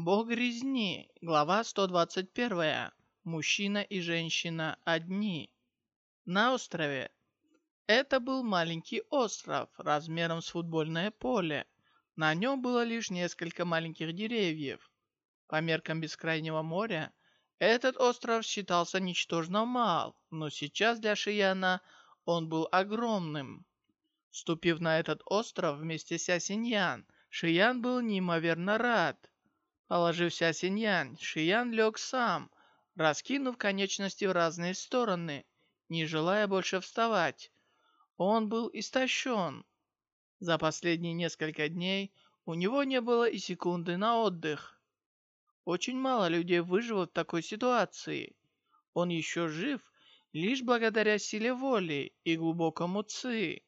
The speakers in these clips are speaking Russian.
Бог резни. Глава 121. Мужчина и женщина одни. На острове. Это был маленький остров, размером с футбольное поле. На нем было лишь несколько маленьких деревьев. По меркам бескрайнего моря, этот остров считался ничтожно мал, но сейчас для Шияна он был огромным. Ступив на этот остров вместе с Сясиньян, Шиян был неимоверно рад. Положив Сясиньян, Шиян лег сам, раскинув конечности в разные стороны, не желая больше вставать. Он был истощен. За последние несколько дней у него не было и секунды на отдых. Очень мало людей выживут в такой ситуации. Он еще жив лишь благодаря силе воли и глубокому ци.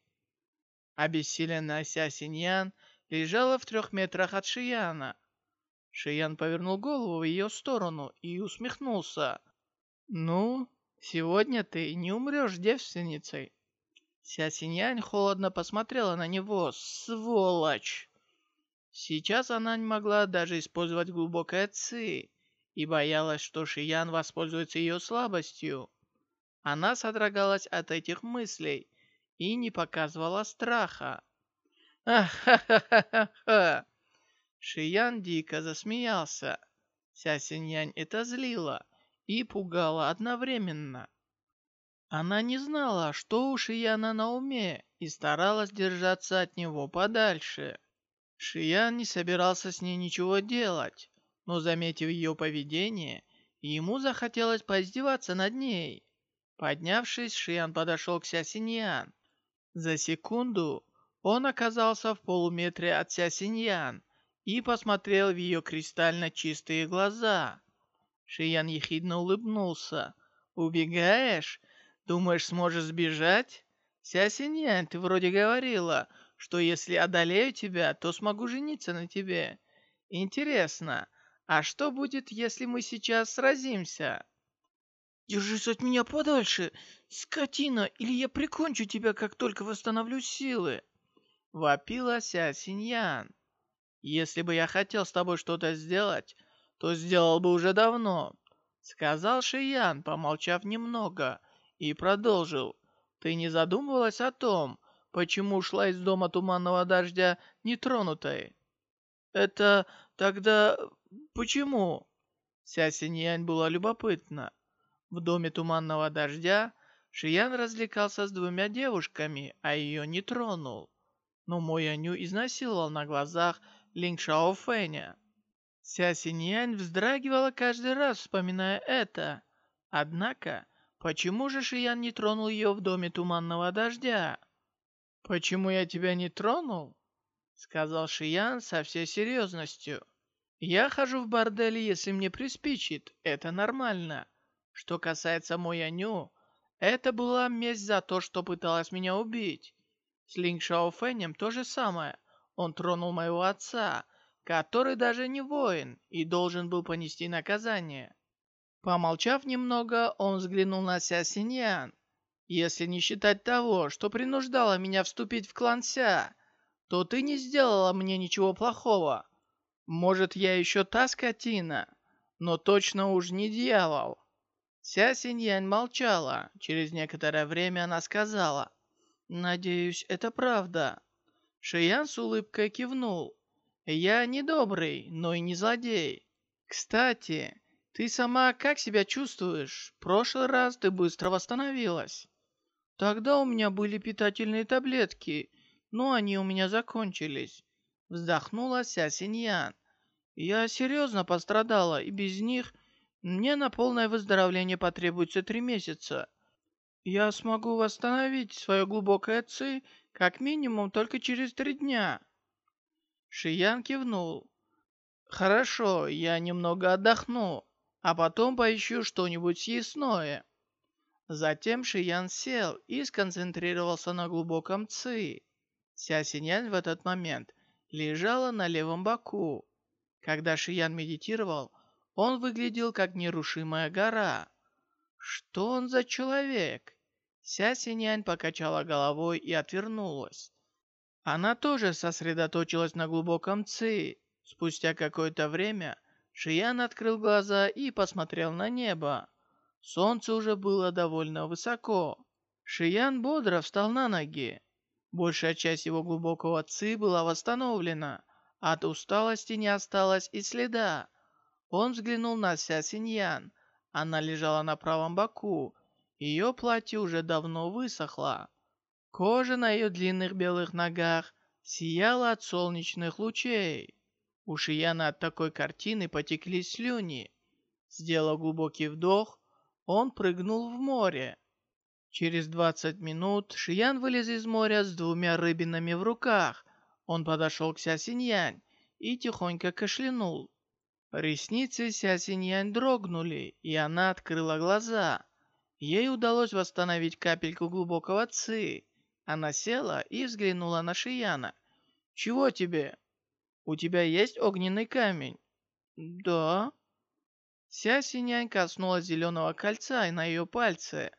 Обессиленная Ся Синьян лежала в трех метрах от Шияна. Шиян повернул голову в ее сторону и усмехнулся. «Ну, сегодня ты не умрешь девственницей». Ся Синьянь холодно посмотрела на него. «Сволочь!» Сейчас она не могла даже использовать глубокое ци и боялась, что Шиян воспользуется ее слабостью. Она содрогалась от этих мыслей и не показывала страха. «Ах-ха-ха-ха-ха!» Шиян дико засмеялся. Ся Синьянь это злило и пугало одновременно. Она не знала, что у Шияна на уме, и старалась держаться от него подальше. Шиян не собирался с ней ничего делать, но, заметив ее поведение, ему захотелось поиздеваться над ней. Поднявшись, Шиян подошел к Ся Синьян. За секунду он оказался в полуметре от Ся Синьян и посмотрел в ее кристально чистые глаза. Шиян ехидно улыбнулся. «Убегаешь? Думаешь, сможешь сбежать? Ся Синьян, ты вроде говорила, что если одолею тебя, то смогу жениться на тебе. Интересно, а что будет, если мы сейчас сразимся?» «Держись от меня подальше, скотина, или я прикончу тебя, как только восстановлю силы!» Вопила Ся Синьян. «Если бы я хотел с тобой что-то сделать, то сделал бы уже давно», — сказал Шиян, помолчав немного, и продолжил. «Ты не задумывалась о том, почему ушла из дома туманного дождя нетронутой?» «Это тогда... почему?» Ся Синьянь была любопытна. В доме туманного дождя Шиян развлекался с двумя девушками, а ее не тронул. Но Мо Яню изнасиловал на глазах Линг Шао Фэня. Ся Синьянь вздрагивала каждый раз, вспоминая это. Однако, почему же Шиян не тронул ее в доме туманного дождя? «Почему я тебя не тронул?» Сказал Шиян со всей серьезностью. «Я хожу в бордель, если мне приспичит. Это нормально. Что касается Мояню, это была месть за то, что пыталась меня убить. С Линг Шао Фэнем то же самое. Он тронул моего отца, который даже не воин и должен был понести наказание. Помолчав немного, он взглянул на Ся Синьян. «Если не считать того, что принуждала меня вступить в клан Ся, то ты не сделала мне ничего плохого. Может, я еще та скотина, но точно уж не дьявол». Ся Синьянь молчала. Через некоторое время она сказала, «Надеюсь, это правда». Шиян с улыбкой кивнул. «Я не добрый, но и не злодей. Кстати, ты сама как себя чувствуешь? Прошлый раз ты быстро восстановилась». «Тогда у меня были питательные таблетки, но они у меня закончились». Вздохнула Ся Синьян. «Я серьезно пострадала, и без них мне на полное выздоровление потребуется три месяца. Я смогу восстановить свое глубокое ци как минимум только через три дня. Шиян кивнул. Хорошо, я немного отдохну, а потом поищу что-нибудь съестное. Затем Шиян сел и сконцентрировался на глубоком ци. Ся Синянь в этот момент лежала на левом боку. Когда Шиян медитировал, он выглядел как нерушимая гора. Что он за человек? Ся Синянь покачала головой и отвернулась. Она тоже сосредоточилась на глубоком ци. Спустя какое-то время Шиян открыл глаза и посмотрел на небо. Солнце уже было довольно высоко. Шиян бодро встал на ноги. Большая часть его глубокого ци была восстановлена. От усталости не осталось и следа. Он взглянул на Ся Синьян. Она лежала на правом боку. Ее платье уже давно высохло. Кожа на ее длинных белых ногах сияла от солнечных лучей. У Шияна от такой картины потекли слюни. Сделав глубокий вдох, он прыгнул в море. Через двадцать минут Шиян вылез из моря с двумя рыбинами в руках. Он подошел к Ся Синьянь и тихонько кашлянул. Ресницы Ся Синьянь дрогнули, и она открыла глаза. Ей удалось восстановить капельку глубокого ци. Она села и взглянула на Шияна. «Чего тебе?» «У тебя есть огненный камень?» «Да». Ся Синянь коснулась зеленого кольца на ее пальце.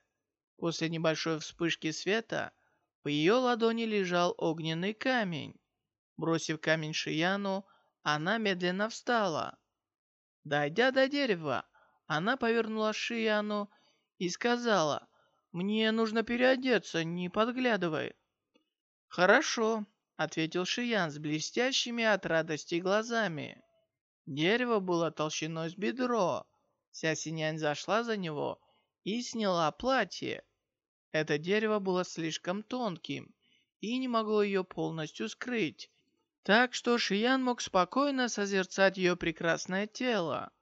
После небольшой вспышки света в ее ладони лежал огненный камень. Бросив камень Шияну, она медленно встала. Дойдя до дерева, она повернула Шияну и сказала, «Мне нужно переодеться, не подглядывай». «Хорошо», — ответил Шиян с блестящими от радости глазами. Дерево было толщиной с бедро. Ся Синянь зашла за него и сняла платье. Это дерево было слишком тонким и не могло ее полностью скрыть. Так что Шиян мог спокойно созерцать ее прекрасное тело.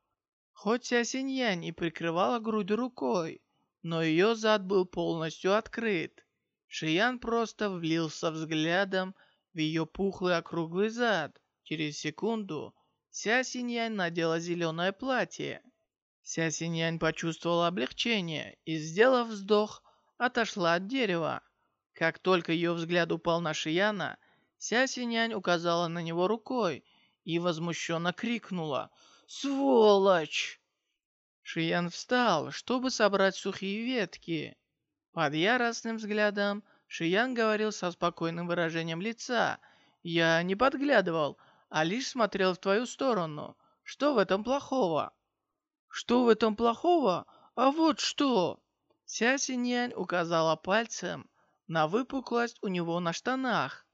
Хоть Ся Синьянь и прикрывала грудь рукой, но ее зад был полностью открыт. Шиян просто влился взглядом в ее пухлый округлый зад. Через секунду Ся Синьянь надела зеленое платье. Ся Синьянь почувствовала облегчение и, сделав вздох, отошла от дерева. Как только ее взгляд упал на Шияна, Ся Синьянь указала на него рукой и возмущенно крикнула «Сволочь!». Шиян встал, чтобы собрать сухие ветки. Под яростным взглядом Шиян говорил со спокойным выражением лица. «Я не подглядывал, а лишь смотрел в твою сторону. Что в этом плохого?» «Что в этом плохого? А вот что!» Ся Синьянь указала пальцем на выпуклость у него на штанах.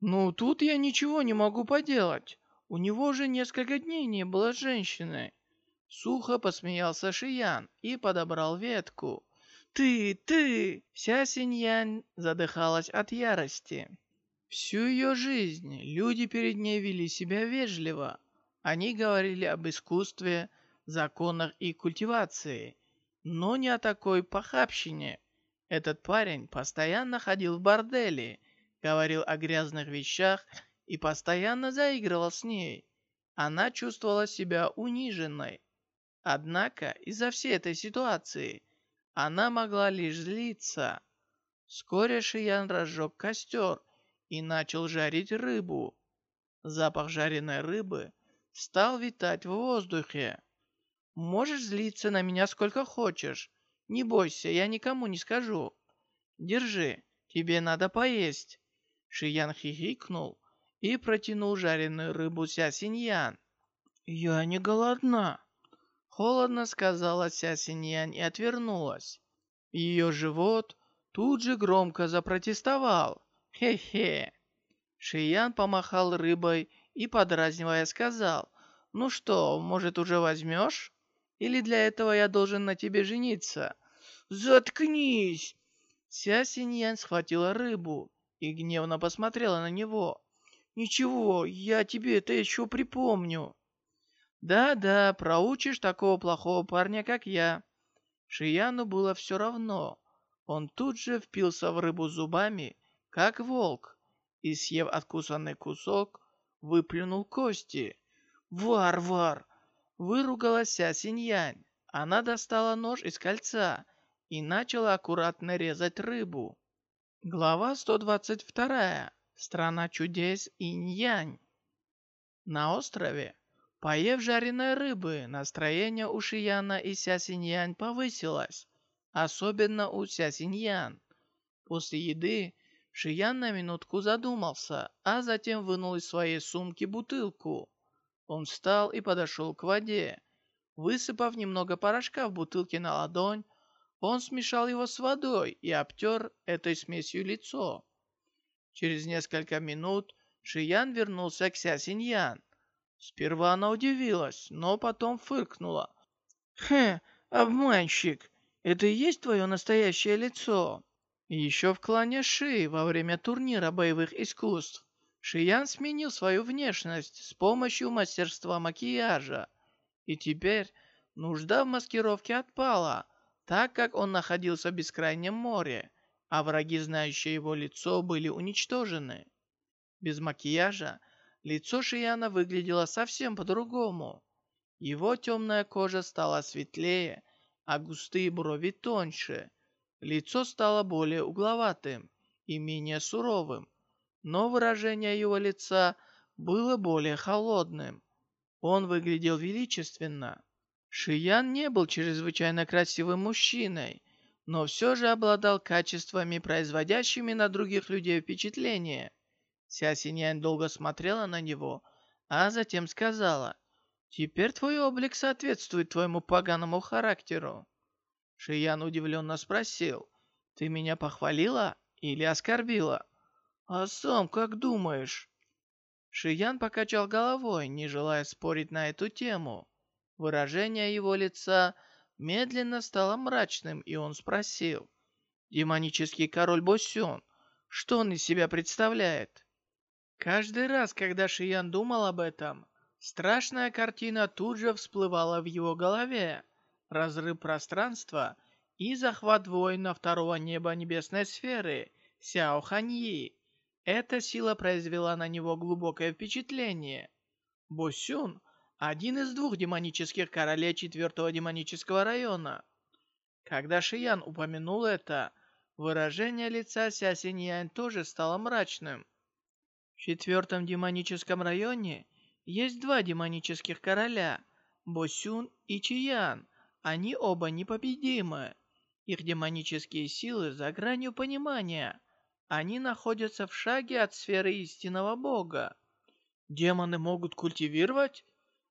«Ну, тут я ничего не могу поделать. У него же несколько дней не было женщины». Сухо посмеялся Шиян и подобрал ветку. «Ты, ты!» Вся Синьянь задыхалась от ярости. Всю ее жизнь люди перед ней вели себя вежливо. Они говорили об искусстве, законах и культивации, но не о такой похабщине. Этот парень постоянно ходил в бордели, говорил о грязных вещах и постоянно заигрывал с ней. Она чувствовала себя униженной. Однако из-за всей этой ситуации – она могла лишь злиться. Вскоре Шиян разжег костер и начал жарить рыбу. Запах жареной рыбы стал витать в воздухе. «Можешь злиться на меня сколько хочешь. Не бойся, я никому не скажу. Держи, тебе надо поесть». Шиян хихикнул и протянул жареную рыбу Ся Синьян. «Я не голодна», Холодно сказала Ся Синьянь и отвернулась. Ее живот тут же громко запротестовал. Хе-хе. Шиян помахал рыбой и, подразнивая, сказал, «Ну что, может, уже возьмешь? Или для этого я должен на тебе жениться?» «Заткнись!» Ся Синьян схватила рыбу и гневно посмотрела на него. «Ничего, я тебе это еще припомню». Да-да, проучишь такого плохого парня, как я. Шияну было все равно. Он тут же впился в рыбу зубами, как волк, и, съев откусанный кусок, выплюнул кости. «Варвар!» — выругалась Ся Синьянь. Она достала нож из кольца и начала аккуратно резать рыбу. Глава 122. Страна чудес Инь-Янь. На острове Поев жареной рыбы, настроение у Шияна и Ся Синьян повысилось, особенно у Ся Синьян. После еды Шиян на минутку задумался, а затем вынул из своей сумки бутылку. Он встал и подошел к воде. Высыпав немного порошка в бутылке на ладонь, он смешал его с водой и обтер этой смесью лицо. Через несколько минут Шиян вернулся к Ся Синьян. Сперва она удивилась, но потом фыркнула. «Хе, обманщик, это и есть твое настоящее лицо?» Еще в клане Ши во время турнира боевых искусств Шиян сменил свою внешность с помощью мастерства макияжа. И теперь нужда в маскировке отпала, так как он находился в бескрайнем море, а враги, знающие его лицо, были уничтожены. Без макияжа лицо Шияна выглядело совсем по-другому. Его темная кожа стала светлее, а густые брови тоньше. Лицо стало более угловатым и менее суровым, но выражение его лица было более холодным. Он выглядел величественно. Шиян не был чрезвычайно красивым мужчиной, но все же обладал качествами, производящими на других людей впечатление. Ся Синьян долго смотрела на него, а затем сказала, «Теперь твой облик соответствует твоему поганому характеру». Шиян удивленно спросил, «Ты меня похвалила или оскорбила?» «А сам как думаешь?» Шиян покачал головой, не желая спорить на эту тему. Выражение его лица медленно стало мрачным, и он спросил. «Демонический король Босюн, что он из себя представляет?» Каждый раз, когда Шиян думал об этом, страшная картина тут же всплывала в его голове. Разрыв пространства и захват воина второго неба небесной сферы Сяо Ханьи. Эта сила произвела на него глубокое впечатление. Босюн – один из двух демонических королей четвертого демонического района. Когда Шиян упомянул это, выражение лица Ся Синьян тоже стало мрачным. В четвертом демоническом районе есть два демонических короля – Босюн и Чиян. Они оба непобедимы. Их демонические силы за гранью понимания – они находятся в шаге от сферы истинного бога. Демоны могут культивировать?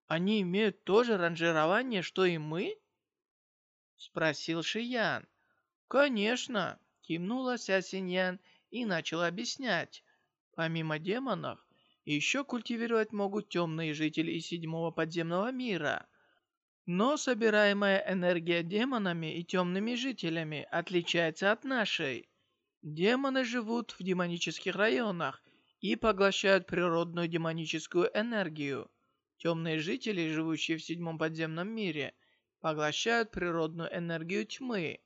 Они имеют то же ранжирование, что и мы? Спросил Шиян. Конечно, кивнула Ся Синьян и начал объяснять. Помимо демонов, еще культивировать могут темные жители седьмого подземного мира. Но собираемая энергия демонами и темными жителями отличается от нашей. Демоны живут в демонических районах и поглощают природную демоническую энергию. Темные жители, живущие в седьмом подземном мире, поглощают природную энергию тьмы.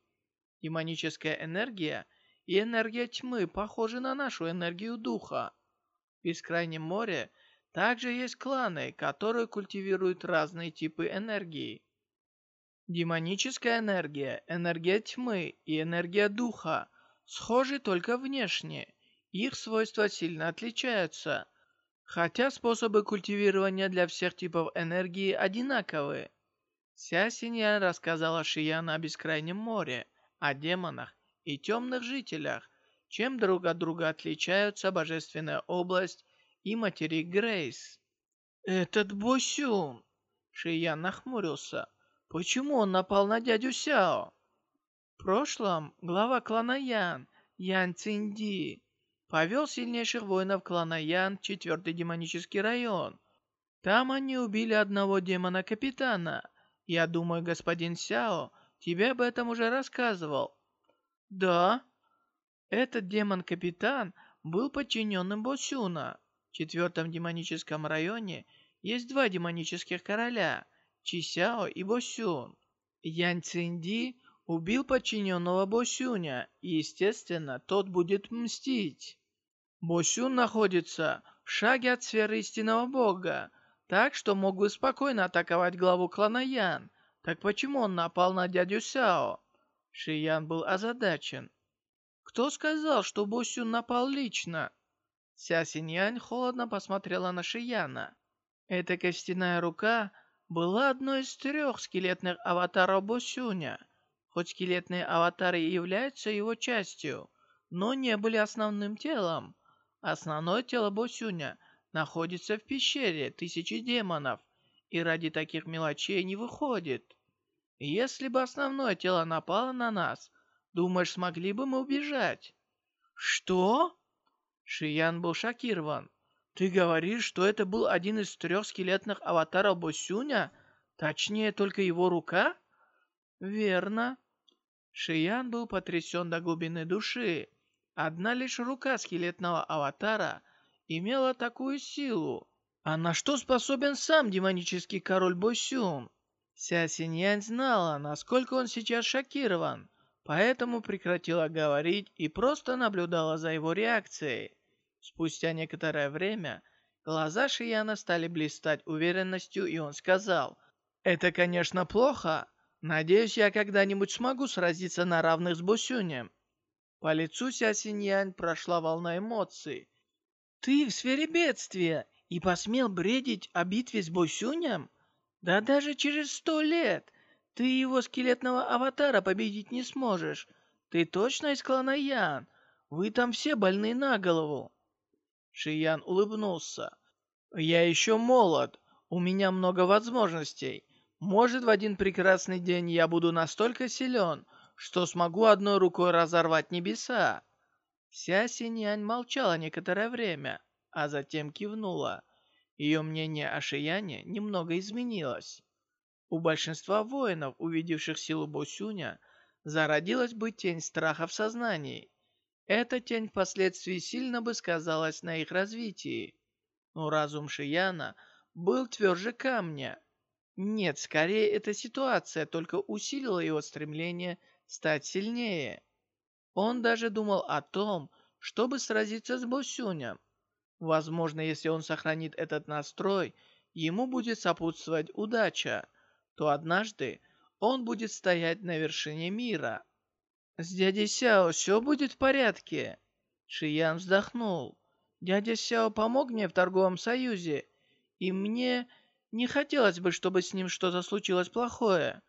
Демоническая энергия и энергия тьмы похожи на нашу энергию духа. В Бескрайнем море также есть кланы, которые культивируют разные типы энергии. Демоническая энергия, энергия тьмы и энергия духа – схожи только внешне. Их свойства сильно отличаются, хотя способы культивирования для всех типов энергии одинаковые. Ся Синьян рассказала Шияна о Бескрайнем море, о демонах и темных жителях, чем друг от друга отличаются Божественная область и материк Грейс. «Этот Босюн!» Шиян нахмурился. «Почему он напал на дядю Сяо?» В прошлом глава клана Ян, Ян Цинди, повел сильнейших воинов клана Ян в четвертый демонический район. Там они убили одного демона-капитана. Я думаю, господин Сяо тебе об этом уже рассказывал. Да. Этот демон-капитан был подчиненным Босюна. В четвертом демоническом районе есть два демонических короля – Чисяо и Босюн. Ян Цинди – убил подчиненного Босюня, и, естественно, тот будет мстить. Босюн находится в шаге от сферы истинного бога, так что мог бы спокойно атаковать главу клана Ян. Так почему он напал на дядю Сяо? Шиян был озадачен. Кто сказал, что Босюн напал лично? Ся Синьянь холодно посмотрела на Шияна. Эта костяная рука была одной из трех скелетных аватаров Босюня. Хоть скелетные аватары и являются его частью, но не были основным телом. Основное тело Босюня находится в пещере тысячи демонов и ради таких мелочей не выходит. Если бы основное тело напало на нас, думаешь, смогли бы мы убежать? Что? Шиян был шокирован. Ты говоришь, что это был один из трех скелетных аватаров Босюня? Точнее, только его рука? Верно. Шиян был потрясен до глубины души. Одна лишь рука скелетного аватара имела такую силу. А на что способен сам демонический король Босюн? Ся Синьянь знала, насколько он сейчас шокирован, поэтому прекратила говорить и просто наблюдала за его реакцией. Спустя некоторое время глаза Шияна стали блистать уверенностью, и он сказал, «Это, конечно, плохо. Надеюсь, я когда-нибудь смогу сразиться на равных с Босюнем». По лицу Ся Синьянь прошла волна эмоций. «Ты в сфере бедствия и посмел бредить о битве с Босюнем?» Да даже через сто лет ты его скелетного аватара победить не сможешь. Ты точно из клана Ян? Вы там все больны на голову. Шиян улыбнулся. Я еще молод. У меня много возможностей. Может, в один прекрасный день я буду настолько силен, что смогу одной рукой разорвать небеса. Ся Синьянь молчала некоторое время, а затем кивнула. Ее мнение о Шияне немного изменилось. У большинства воинов, увидевших силу Босюня, зародилась бы тень страха в сознании. Эта тень впоследствии сильно бы сказалась на их развитии. Но разум Шияна был тверже камня. Нет, скорее эта ситуация только усилила его стремление стать сильнее. Он даже думал о том, чтобы сразиться с Босюнем. Возможно, если он сохранит этот настрой, ему будет сопутствовать удача, то однажды он будет стоять на вершине мира. «С дядей Сяо все будет в порядке?» Шиян вздохнул. «Дядя Сяо помог мне в торговом союзе, и мне не хотелось бы, чтобы с ним что-то случилось плохое.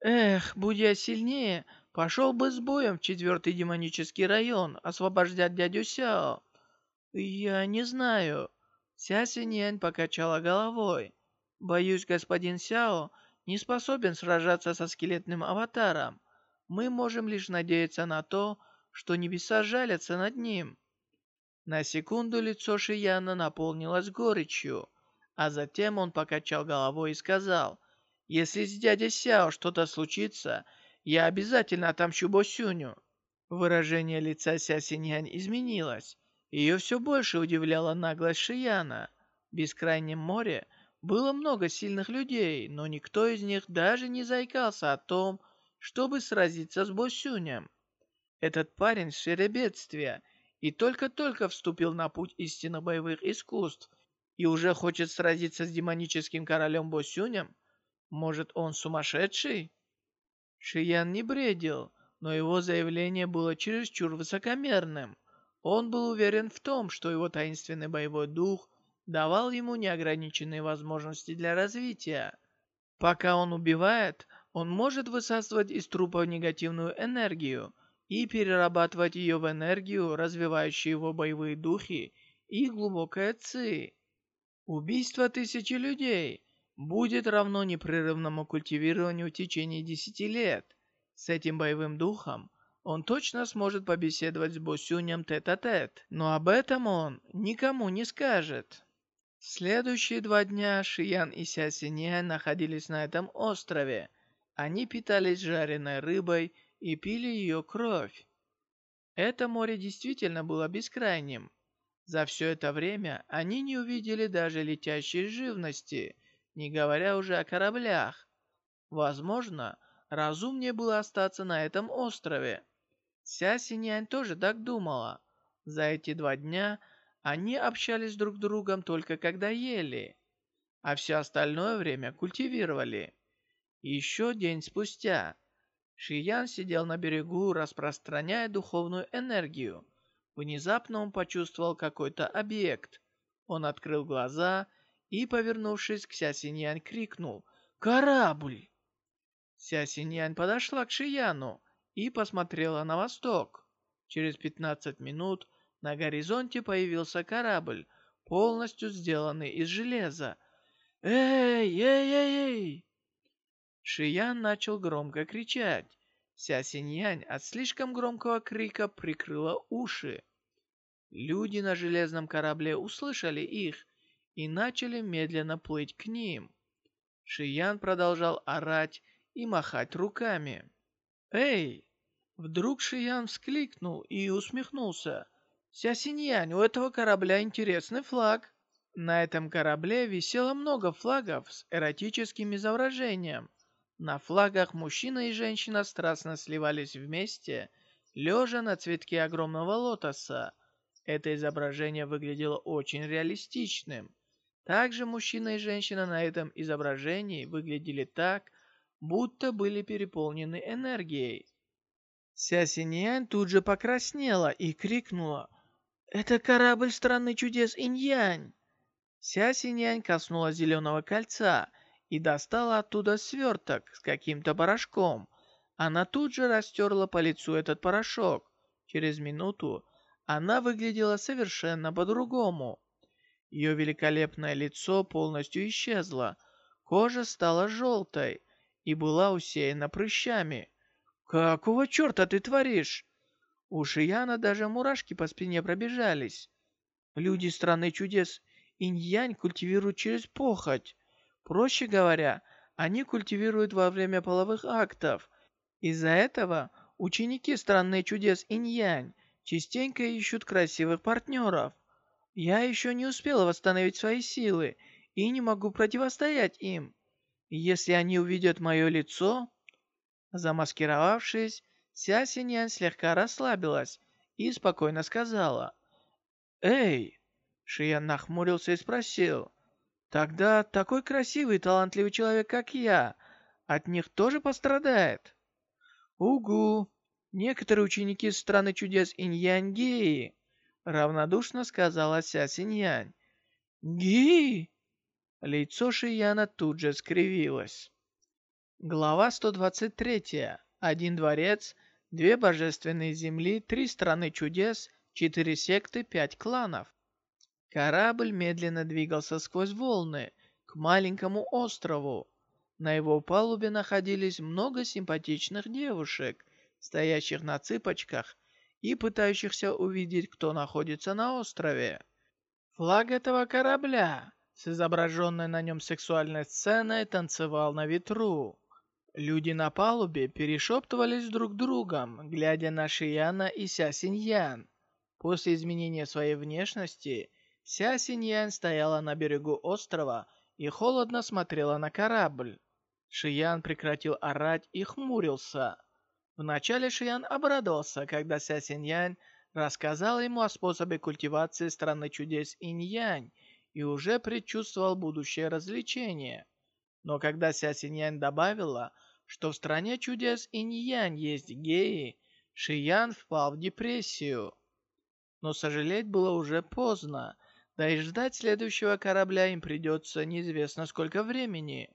Эх, будь я сильнее, пошел бы с боем в четвертый демонический район освобождать дядю Сяо. «Я не знаю». Ся Синьянь покачала головой. «Боюсь, господин Сяо не способен сражаться со скелетным аватаром. Мы можем лишь надеяться на то, что небеса жалятся над ним». На секунду лицо Шияна наполнилось горечью, а затем он покачал головой и сказал, «Если с дядей Сяо что-то случится, я обязательно отомщу Босюню». Выражение лица Ся Синьянь изменилось. Ее все больше удивляла наглость Шияна. В бескрайнем море было много сильных людей, но никто из них даже не заикался о том, чтобы сразиться с Босюнем. Этот парень в бедствия и только-только вступил на путь истинно боевых искусств и уже хочет сразиться с демоническим королем Босюнем? Может, он сумасшедший? Шиян не бредил, но его заявление было чересчур высокомерным. Он был уверен в том, что его таинственный боевой дух давал ему неограниченные возможности для развития. Пока он убивает, он может высасывать из трупа негативную энергию и перерабатывать ее в энергию, развивающую его боевые духи и глубокое ци. Убийство тысячи людей будет равно непрерывному культивированию в течение десяти лет. С этим боевым духом он точно сможет побеседовать с Босюнем тет-а-тет, -тет, но об этом он никому не скажет. Следующие два дня Шиян и Ся Синья находились на этом острове. Они питались жареной рыбой и пили ее кровь. Это море действительно было бескрайним. За все это время они не увидели даже летящей живности, не говоря уже о кораблях. Возможно, разумнее было остаться на этом острове. Ся Синьянь тоже так думала. За эти два дня они общались друг с другом только когда ели, а все остальное время культивировали. Еще день спустя Шиян сидел на берегу, распространяя духовную энергию. Внезапно он почувствовал какой-то объект. Он открыл глаза и, повернувшись к Ся Синьянь, крикнул «Корабль!». Ся Синьянь подошла к Шияну и посмотрела на восток. Через 15 минут на горизонте появился корабль. полностью сделанный из железа. «Эй, эй, эй, эй!» Шиян начал громко кричать. Ся Синьянь от слишком громкого крика прикрыла уши. Люди на железном корабле услышали их и начали медленно плыть к ним. Шиян продолжал орать и махать руками. «Эй!» Вдруг Шиян вскликнул и усмехнулся. «Ся Синьянь, у этого корабля интересный флаг». На этом корабле висело много флагов с эротическим изображением. На флагах мужчина и женщина страстно сливались вместе, лежа на цветке огромного лотоса. Это изображение выглядело очень реалистичным. Также мужчина и женщина на этом изображении выглядели так, будто были переполнены энергией. Ся Синьянь тут же покраснела и крикнула «Это корабль страны чудес Иньянь!» Ся Синьянь коснулась зеленого кольца и достала оттуда сверток с каким-то порошком. Она тут же растерла по лицу этот порошок. Через минуту она выглядела совершенно по-другому. Ее великолепное лицо полностью исчезло, кожа стала желтой и была усеяна прыщами. «Какого черта ты творишь?» У Шияна даже мурашки по спине пробежались. Люди страны чудес инь-янь культивируют через похоть. Проще говоря, они культивируют во время половых актов. Из-за этого ученики страны чудес инь-янь частенько ищут красивых партнеров. Я еще не успела восстановить свои силы и не могу противостоять им. Если они увидят мое лицо... Замаскировавшись, Ся Синьян слегка расслабилась и спокойно сказала. «Эй!» Шиян нахмурился и спросил. «Тогда такой красивый и талантливый человек, как я, от них тоже пострадает?» «Угу!» Некоторые ученики страны чудес Иньянь геи, равнодушно сказала Ся Синьянь. Геи? Лицо Шияна тут же скривилось. Глава 123. Один дворец, две божественные земли, три страны чудес, четыре секты, пять кланов. Корабль медленно двигался сквозь волны к маленькому острову. На его палубе находились много симпатичных девушек – стоящих на цыпочках и пытающихся увидеть, кто находится на острове. Флаг этого корабля с изображенной на нем сексуальной сценой танцевал на ветру. Люди на палубе перешептывались друг другом, глядя на Шияна и Ся Синьян. После изменения своей внешности, Ся Синьян стояла на берегу острова и холодно смотрела на корабль. Шиян прекратил орать и хмурился. Вначале Шиян обрадовался, когда Ся Синьянь рассказал ему о способе культивации страны чудес Инь-Янь и уже предчувствовал будущее развлечение. Но когда Ся Синьянь добавила, что в стране чудес Инь-Янь есть геи, Шиян впал в депрессию. Но сожалеть было уже поздно, да и ждать следующего корабля им придется неизвестно сколько времени.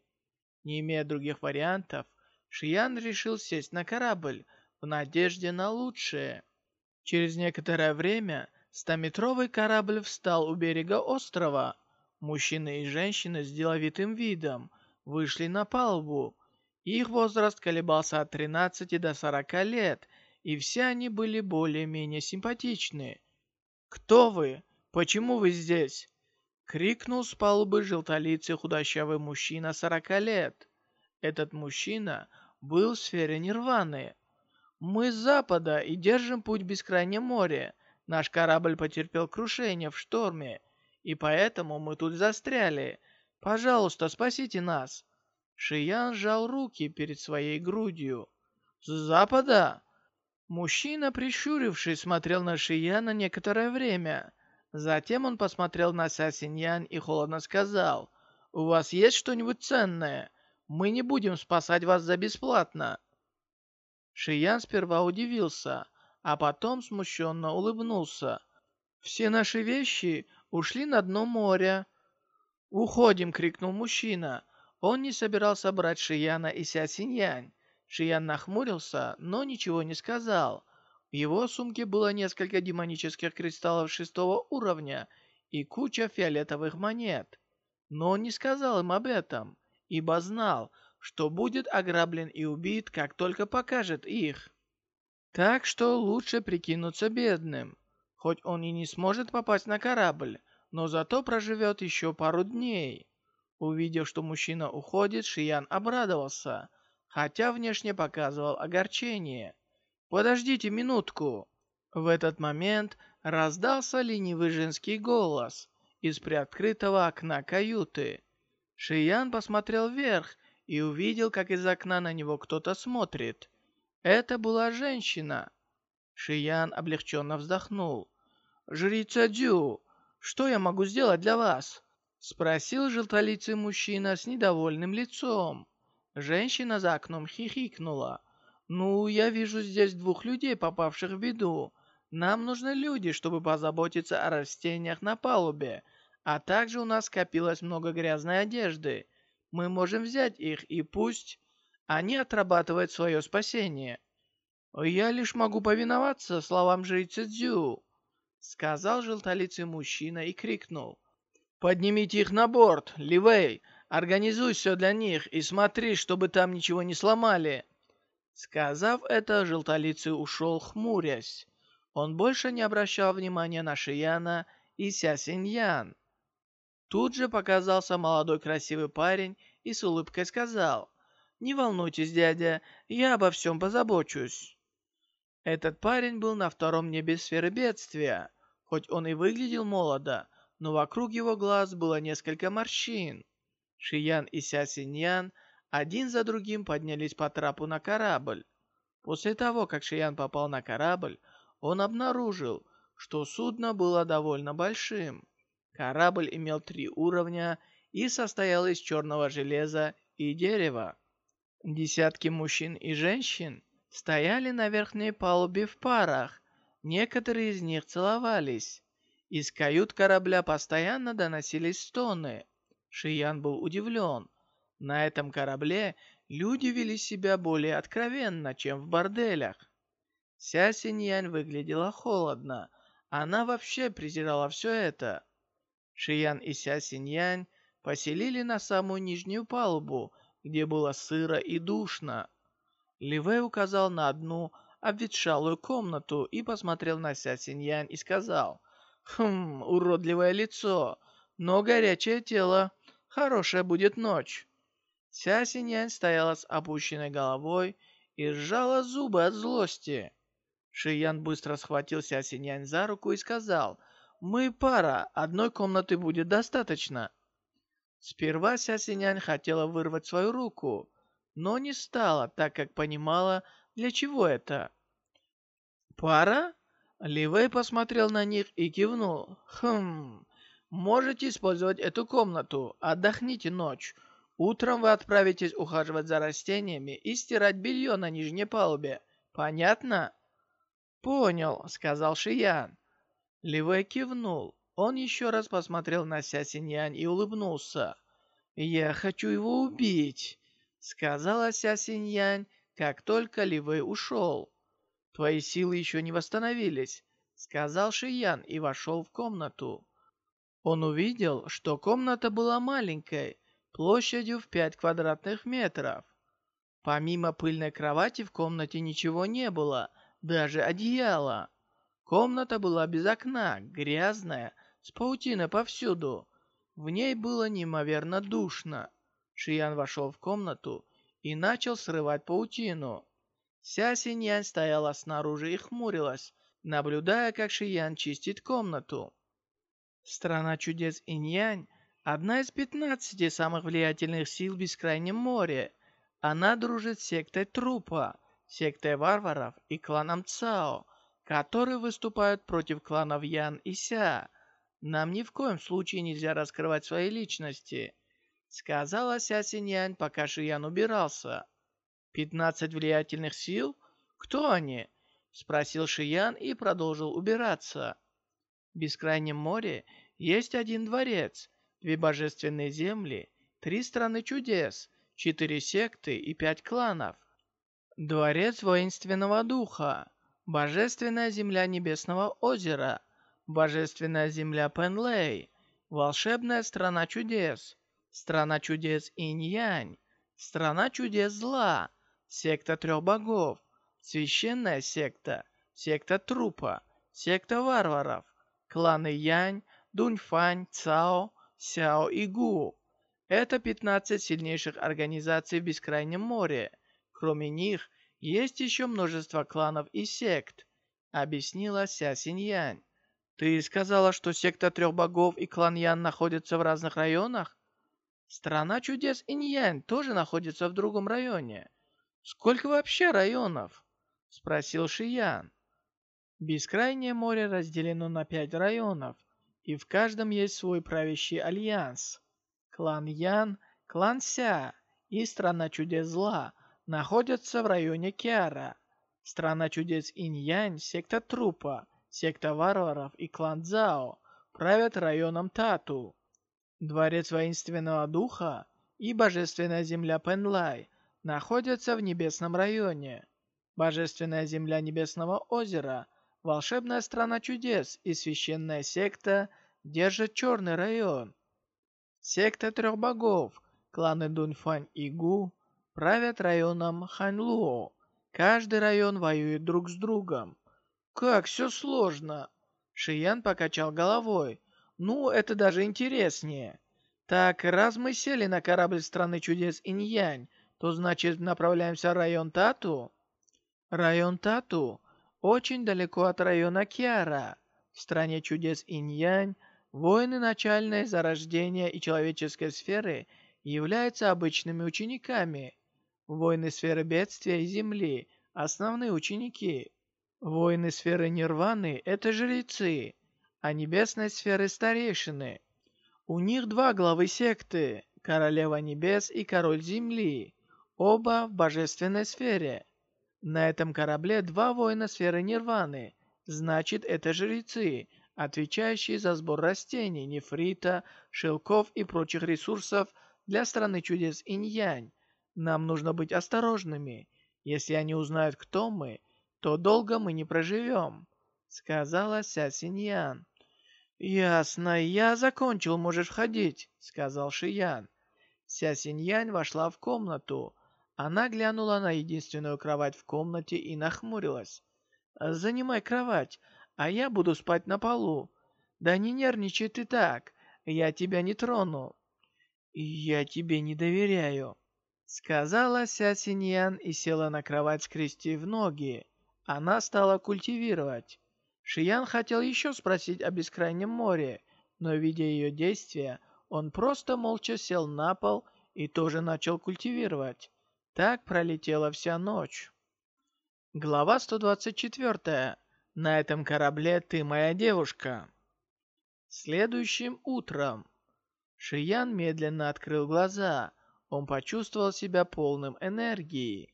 Не имея других вариантов, Шиян решил сесть на корабль в надежде на лучшее. Через некоторое время стометровый корабль встал у берега острова. Мужчины и женщины с деловитым видом вышли на палубу. Их возраст колебался от 13 до 40 лет, и все они были более-менее симпатичны. «Кто вы? Почему вы здесь?» — крикнул с палубы желтолицый худощавый мужчина 40 лет. Этот мужчина был в сфере Нирваны. Мы с запада и держим путь в бескрайнем море. Наш корабль потерпел крушение в шторме, и поэтому мы тут застряли. Пожалуйста, спасите нас!» Шиян сжал руки перед своей грудью. «С запада?» Мужчина, прищурившись, смотрел на Шияна некоторое время. Затем он посмотрел на Ся Синьян и холодно сказал, «У вас есть что-нибудь ценное? Мы не будем спасать вас за бесплатно!» Шиян сперва удивился, а потом смущенно улыбнулся. «Все наши вещи ушли на дно моря». «Уходим!» — крикнул мужчина. Он не собирался брать Шияна и Ся Синьянь. Шиян нахмурился, но ничего не сказал. В его сумке было несколько демонических кристаллов шестого уровня и куча фиолетовых монет. Но он не сказал им об этом, ибо знал, что будет ограблен и убит, как только покажет их. Так что лучше прикинуться бедным, хоть он и не сможет попасть на корабль, но зато проживет еще пару дней. Увидев, что мужчина уходит, Шиян обрадовался, хотя внешне показывал огорчение. «Подождите минутку!» В этот момент раздался ленивый женский голос из приоткрытого окна каюты. Шиян посмотрел вверх и увидел, как из окна на него кто-то смотрит. Это была женщина. Шиян облегченно вздохнул. «Жрица Дю, что я могу сделать для вас?» Спросил желтолицый мужчина с недовольным лицом. Женщина за окном хихикнула. «Ну, я вижу здесь двух людей, попавших в беду. Нам нужны люди, чтобы позаботиться о растениях на палубе, а также у нас скопилось много грязной одежды. Мы можем взять их, и пусть они отрабатывают свое спасение». «Я лишь могу повиноваться словам жрицы Дзю», — сказал желтолицый мужчина и крикнул. «Поднимите их на борт, Ливей! Организуй все для них и смотри, чтобы там ничего не сломали!» Сказав это, желтолицый ушел, хмурясь. Он больше не обращал внимания на Шияна и Ся Синьян. Тут же показался молодой красивый парень и с улыбкой сказал, «Не волнуйтесь, дядя, я обо всем позабочусь». Этот парень был на втором небе сферы бедствия. Хоть он и выглядел молодо, но вокруг его глаз было несколько морщин. Шиян и Ся Синьян один за другим поднялись по трапу на корабль. После того, как Шиян попал на корабль, он обнаружил, что судно было довольно большим. Корабль имел три уровня и состоял из черного железа и дерева. Десятки мужчин и женщин стояли на верхней палубе в парах, некоторые из них целовались. Из кают корабля постоянно доносились стоны. Шиян был удивлен. На этом корабле люди вели себя более откровенно, чем в борделях. Ся Синьянь выглядела холодно. Она вообще презирала все это. Шиян и Ся Синьянь поселили на самую нижнюю палубу, где было сыро и душно. Ливей указал на одну обветшалую комнату и посмотрел на Ся Синьянь и сказал, Хм, уродливое лицо, но горячее тело. Хорошая будет ночь. Ся Синьянь стояла с опущенной головой и сжала зубы от злости. Шиян быстро схватил Ся Синьянь за руку и сказал, «Мы пара, одной комнаты будет достаточно». Сперва Ся Синьянь хотела вырвать свою руку, но не стала, так как понимала, для чего это. «Пара?» Ливей посмотрел на них и кивнул. «Хм, можете использовать эту комнату. Отдохните ночь. Утром вы отправитесь ухаживать за растениями и стирать белье на нижней палубе. Понятно?» «Понял», — сказал Шиян. Ливей кивнул. Он еще раз посмотрел на Ся Синьянь и улыбнулся. «Я хочу его убить», — сказала Ся Синьянь, как только Ливей ушел. «Твои силы еще не восстановились», — сказал Шиян и вошел в комнату. Он увидел, что комната была маленькой, площадью в пять квадратных метров. Помимо пыльной кровати в комнате ничего не было, даже одеяла. Комната была без окна, грязная, с паутиной повсюду. В ней было неимоверно душно. Шиян вошел в комнату и начал срывать паутину. Ся Синьян стояла снаружи и хмурилась, наблюдая, как Шиян чистит комнату. Страна чудес Иньянь – одна из пятнадцати самых влиятельных сил в Бескрайнем море. Она дружит с сектой Трупа, сектой варваров и кланом Цао, которые выступают против кланов Ян и Ся. Нам ни в коем случае нельзя раскрывать свои личности, сказала Ся Синьянь, пока Шиян убирался. «Пятнадцать влиятельных сил? Кто они?» — спросил Шиян и продолжил убираться. В Бескрайнем море есть один дворец, две божественные земли, три страны чудес, четыре секты и пять кланов. Дворец воинственного духа, божественная земля небесного озера, Божественная земля Пенлей, волшебная страна чудес, страна чудес Инь-Янь, страна чудес зла, секта трех богов, священная секта, секта трупа, секта варваров, кланы Янь, Дуньфань, Цао, Сяо и Гу. Это 15 сильнейших организаций в Бескрайнем море. Кроме них, есть еще множество кланов и сект, объяснила Ся Синьянь. Ты сказала, что секта трех богов и клан Ян находятся в разных районах? Страна чудес Иньянь тоже находится в другом районе. Сколько вообще районов? Спросил Шиян. Бескрайнее море разделено на пять районов, и в каждом есть свой правящий альянс. Клан Ян, клан Ся и Страна чудес зла находятся в районе Киара. Страна чудес Инь-Янь, секта Трупа – секта варваров и клан Цзао правят районом Тату. Дворец воинственного духа и божественная земля Пенлай находятся в небесном районе. Божественная земля небесного озера, волшебная страна чудес и священная секта держат черный район. Секта трех богов, кланы Дуньфань и Гу, правят районом Ханьлуо. Каждый район воюет друг с другом. «Как все сложно!» Шиян покачал головой. «Ну, это даже интереснее. Так, раз мы сели на корабль страны чудес Иньянь, то значит направляемся в район Тату?» «Район Тату очень далеко от района Киара. В стране чудес Иньянь воины начальной зарождения и человеческой сферы являются обычными учениками. Воины сферы бедствия и земли – основные ученики. Воины сферы Нирваны — это жрецы, а небесной сферы — старейшины. У них два главы секты — Королева Небес и Король Земли, оба в божественной сфере. На этом корабле два воина сферы Нирваны, значит, это жрецы, отвечающие за сбор растений, нефрита, шелков и прочих ресурсов для страны чудес Инь-Янь. Нам нужно быть осторожными. Если они узнают, кто мы — то долго мы не проживем», — сказала Ся Синьян. «Ясно, я закончил, можешь входить», — сказал Шиян. Ся Синьянь вошла в комнату. Она глянула на единственную кровать в комнате и нахмурилась. «Занимай кровать, а я буду спать на полу. Да не нервничай ты так, я тебя не трону». «Я тебе не доверяю», — сказала Ся Синьян и села на кровать, скрестив ноги она стала культивировать. Шиян хотел еще спросить о Бескрайнем море, но, видя ее действия, он просто молча сел на пол и тоже начал культивировать. Так пролетела вся ночь. Глава 124. На этом корабле ты моя девушка. Следующим утром Шиян медленно открыл глаза. Он почувствовал себя полным энергии.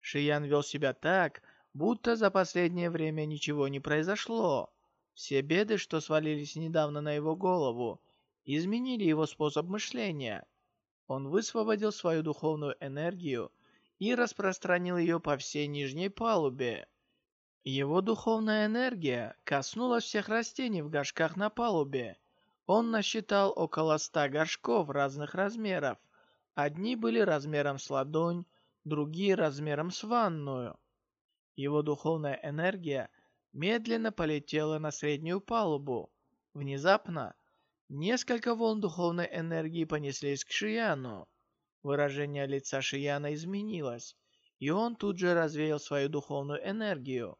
Шиян вел себя так, будто за последнее время ничего не произошло. Все беды, что свалились недавно на его голову, изменили его способ мышления. Он высвободил свою духовную энергию и распространил ее по всей нижней палубе. Его духовная энергия коснулась всех растений в горшках на палубе. Он насчитал около ста горшков разных размеров. Одни были размером с ладонь, другие размером с ванную. Его духовная энергия медленно полетела на среднюю палубу. Внезапно несколько волн духовной энергии понеслись к Шияну. Выражение лица Шияна изменилось, и он тут же развеял свою духовную энергию.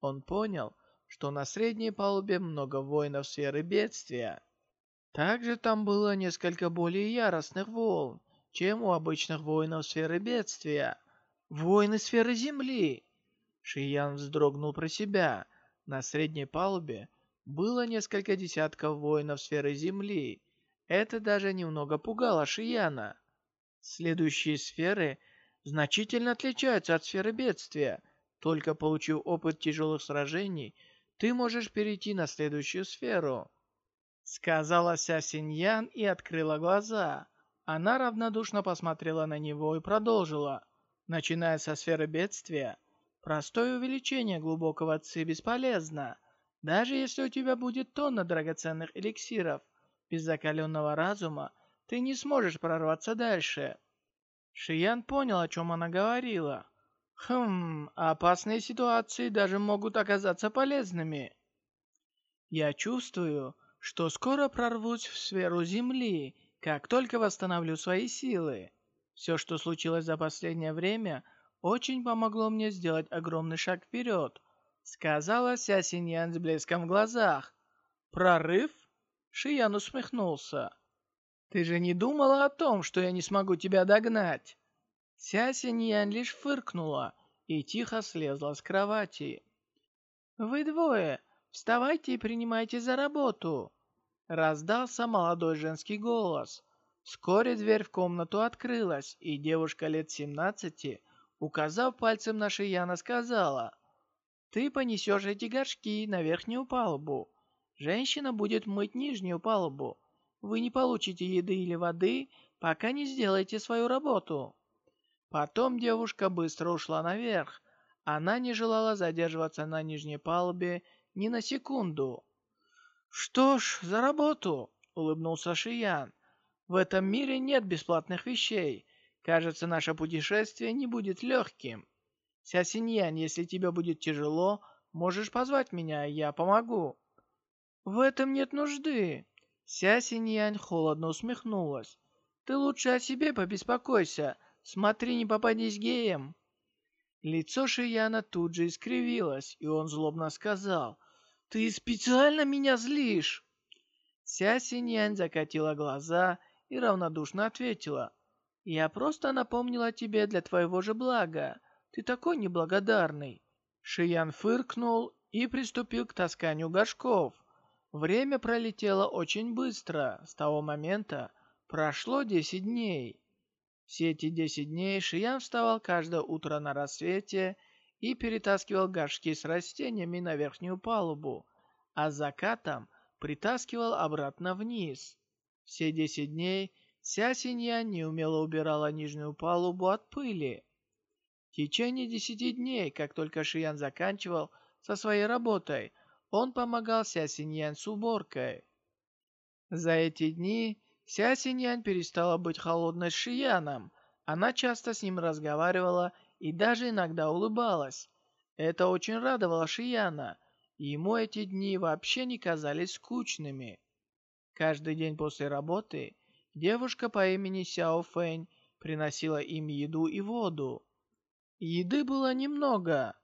Он понял, что на средней палубе много воинов сферы бедствия. Также там было несколько более яростных волн, чем у обычных воинов сферы бедствия. Воины сферы Земли! Шиян вздрогнул про себя. На средней палубе было несколько десятков воинов сферы Земли. Это даже немного пугало Шияна. Следующие сферы значительно отличаются от сферы бедствия. Только получив опыт тяжелых сражений, ты можешь перейти на следующую сферу. Сказала Ся Синьян и открыла глаза. Она равнодушно посмотрела на него и продолжила. Начиная со сферы бедствия, Простое увеличение глубокого ци бесполезно. Даже если у тебя будет тонна драгоценных эликсиров, без закаленного разума ты не сможешь прорваться дальше. Шиян понял, о чем она говорила. Хм, опасные ситуации даже могут оказаться полезными. Я чувствую, что скоро прорвусь в сферу Земли, как только восстановлю свои силы. Все, что случилось за последнее время, очень помогло мне сделать огромный шаг вперед, сказала Ся Синьян с блеском в глазах. Прорыв? Шиян усмехнулся. Ты же не думала о том, что я не смогу тебя догнать? Ся Синьян лишь фыркнула и тихо слезла с кровати. «Вы двое, вставайте и принимайте за работу!» Раздался молодой женский голос. Вскоре дверь в комнату открылась, и девушка лет семнадцати, указав пальцем на Шияна, сказала, «Ты понесешь эти горшки на верхнюю палубу. Женщина будет мыть нижнюю палубу. Вы не получите еды или воды, пока не сделаете свою работу». Потом девушка быстро ушла наверх. Она не желала задерживаться на нижней палубе ни на секунду. «Что ж, за работу!» — улыбнулся Шиян. «В этом мире нет бесплатных вещей. Кажется, наше путешествие не будет легким. Ся Синьян, если тебе будет тяжело, можешь позвать меня, я помогу». «В этом нет нужды». Ся Синьянь холодно усмехнулась. «Ты лучше о себе побеспокойся. Смотри, не попадись геем!» Лицо Шияна тут же искривилось, и он злобно сказал, «Ты специально меня злишь!» Ся Синьянь закатила глаза и равнодушно ответила, «Я просто напомнила тебе для твоего же блага. Ты такой неблагодарный!» Шиян фыркнул и приступил к тасканию горшков. Время пролетело очень быстро. С того момента прошло десять дней. Все эти десять дней Шиян вставал каждое утро на рассвете и перетаскивал горшки с растениями на верхнюю палубу, а закатом притаскивал обратно вниз. Все десять дней Ся Синья неумело убирала нижнюю палубу от пыли. В течение десяти дней, как только Шиян заканчивал со своей работой, он помогал Ся Синьян с уборкой. За эти дни Ся Синьянь перестала быть холодной с Шияном. Она часто с ним разговаривала и даже иногда улыбалась. Это очень радовало Шияна. Ему эти дни вообще не казались скучными. Каждый день после работы девушка по имени Сяо Фэнь приносила им еду и воду. Еды было немного.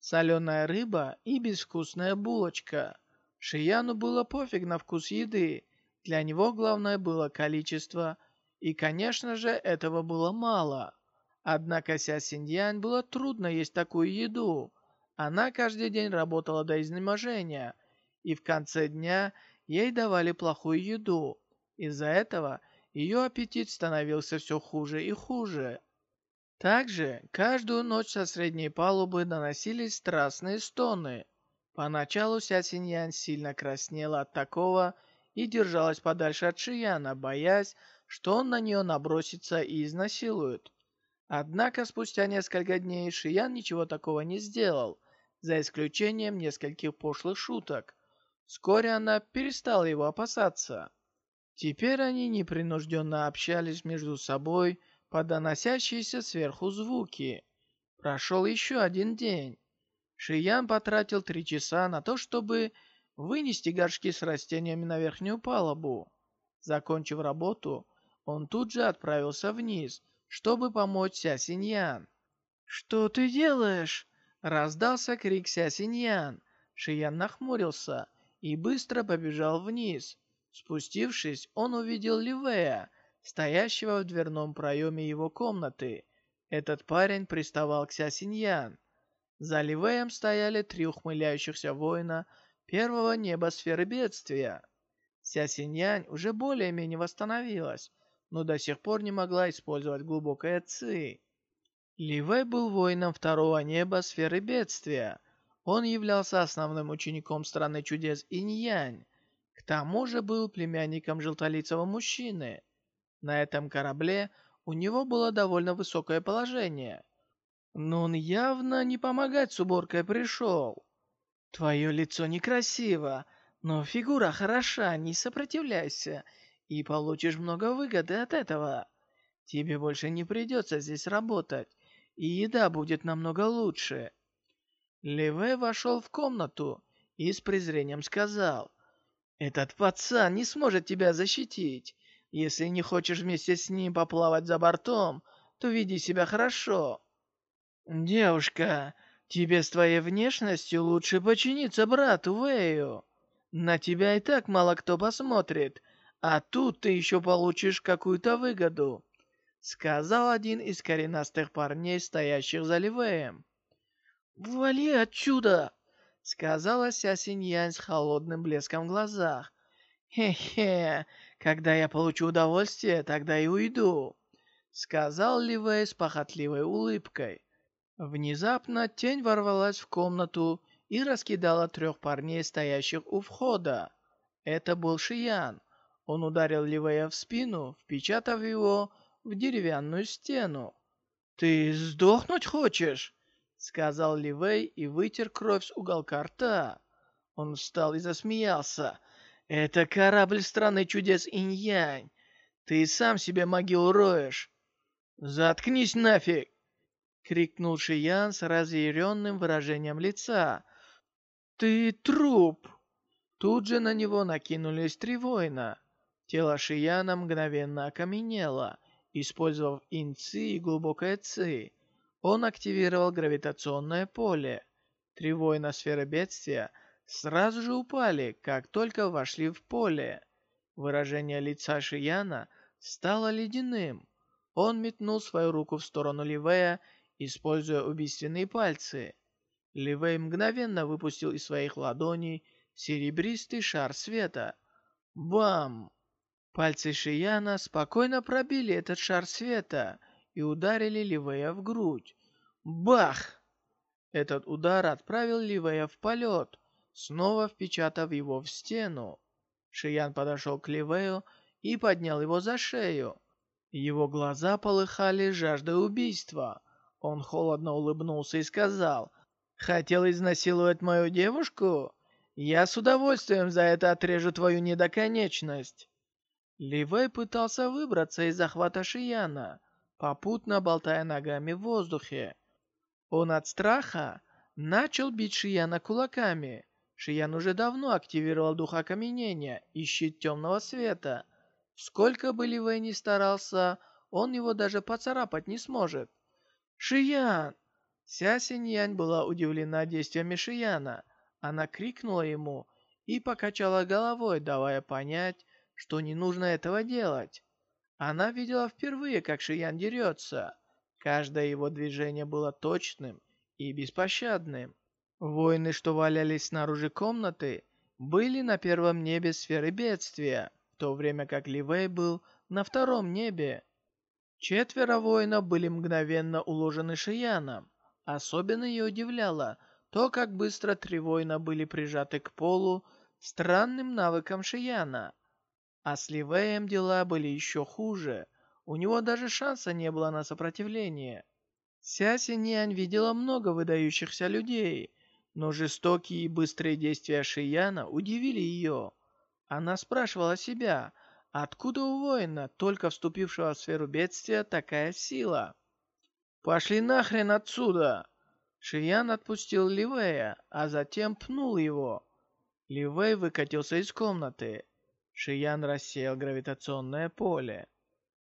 Соленая рыба и безвкусная булочка. Шияну было пофиг на вкус еды. Для него главное было количество, и, конечно же, этого было мало. Однако Ся Синьянь было трудно есть такую еду. Она каждый день работала до изнеможения, и в конце дня ей давали плохую еду. Из-за этого ее аппетит становился все хуже и хуже. Также каждую ночь со средней палубы доносились страстные стоны. Поначалу Ся Синьян сильно краснела от такого, и держалась подальше от Шияна, боясь, что он на нее набросится и изнасилует. Однако спустя несколько дней Шиян ничего такого не сделал, за исключением нескольких пошлых шуток. Вскоре она перестала его опасаться. Теперь они непринужденно общались между собой под доносящиеся сверху звуки. Прошел еще один день. Шиян потратил три часа на то, чтобы вынести горшки с растениями на верхнюю палубу. Закончив работу, он тут же отправился вниз, чтобы помочь Ся Синьян. «Что ты делаешь?» — раздался крик Ся Синьян. Шиян нахмурился и быстро побежал вниз. Спустившись, он увидел Ливея, стоящего в дверном проеме его комнаты. Этот парень приставал к Ся Синьян. За Ливеем стояли три ухмыляющихся воина первого неба сферы бедствия. Ся Синьянь уже более-менее восстановилась, но до сих пор не могла использовать глубокое ци. Ли Вэй был воином второго неба сферы бедствия. Он являлся основным учеником страны чудес Инь-Янь. К тому же был племянником желтолицего мужчины. На этом корабле у него было довольно высокое положение. Но он явно не помогать с уборкой пришел. Твое лицо некрасиво, но фигура хороша, не сопротивляйся, и получишь много выгоды от этого. Тебе больше не придется здесь работать, и еда будет намного лучше». Леве вошел в комнату и с презрением сказал, «Этот пацан не сможет тебя защитить. Если не хочешь вместе с ним поплавать за бортом, то веди себя хорошо». «Девушка, тебе с твоей внешностью лучше починиться брату Вэю. На тебя и так мало кто посмотрит, а тут ты еще получишь какую-то выгоду», сказал один из коренастых парней, стоящих за Ливеем. «Вали отсюда!» Сказала Ся Синьянь с холодным блеском в глазах. «Хе-хе, когда я получу удовольствие, тогда и уйду», сказал Ливей с похотливой улыбкой. Внезапно тень ворвалась в комнату и раскидала трех парней, стоящих у входа. Это был Шиян. Он ударил Ливея в спину, впечатав его в деревянную стену. «Ты сдохнуть хочешь?» Сказал Ливей и вытер кровь с уголка рта. Он встал и засмеялся. «Это корабль страны чудес Инь-Янь. Ты сам себе могилу роешь». «Заткнись нафиг!» — крикнул Шиян с разъяренным выражением лица. «Ты труп!» Тут же на него накинулись три воина. Тело Шияна мгновенно окаменело, использовав инци и глубокое ци. Он активировал гравитационное поле. Три воина сферы бедствия сразу же упали, как только вошли в поле. Выражение лица Шияна стало ледяным. Он метнул свою руку в сторону Ливея, используя убийственные пальцы. Ливей мгновенно выпустил из своих ладоней серебристый шар света. Бам! Пальцы Шияна спокойно пробили этот шар света и ударили Ливея в грудь. Бах! Этот удар отправил Ливея в полет, снова впечатав его в стену. Шиян подошел к Ливею и поднял его за шею. Его глаза полыхали жаждой убийства. Он холодно улыбнулся и сказал, «Хотел изнасиловать мою девушку? Я с удовольствием за это отрежу твою недоконечность». Ливей пытался выбраться из захвата Шияна, попутно болтая ногами в воздухе. Он от страха начал бить Шияна кулаками. Шиян уже давно активировал дух окаменения и щит темного света. Сколько бы Ливей ни старался, он его даже поцарапать не сможет. «Шиян!» Ся Синьянь была удивлена действиями Шияна. Она крикнула ему и покачала головой, давая понять, что не нужно этого делать. Она видела впервые, как Шиян дерется. Каждое его движение было точным и беспощадным. Воины, что валялись снаружи комнаты, были на первом небе сферы бедствия, в то время как Ливей был на втором небе. Четверо воинов были мгновенно уложены Шияном. Особенно ее удивляло то, как быстро три воина были прижаты к полу странным навыком Шияна. А с Ливеем дела были еще хуже. У него даже шанса не было на сопротивление. Ся Синьянь видела много выдающихся людей, но жестокие и быстрые действия Шияна удивили ее. Она спрашивала себя, откуда у воина, только вступившего в сферу бедствия, такая сила? «Пошли нахрен отсюда!» Шиян отпустил Ливея, а затем пнул его. Ливей выкатился из комнаты. Шиян рассеял гравитационное поле.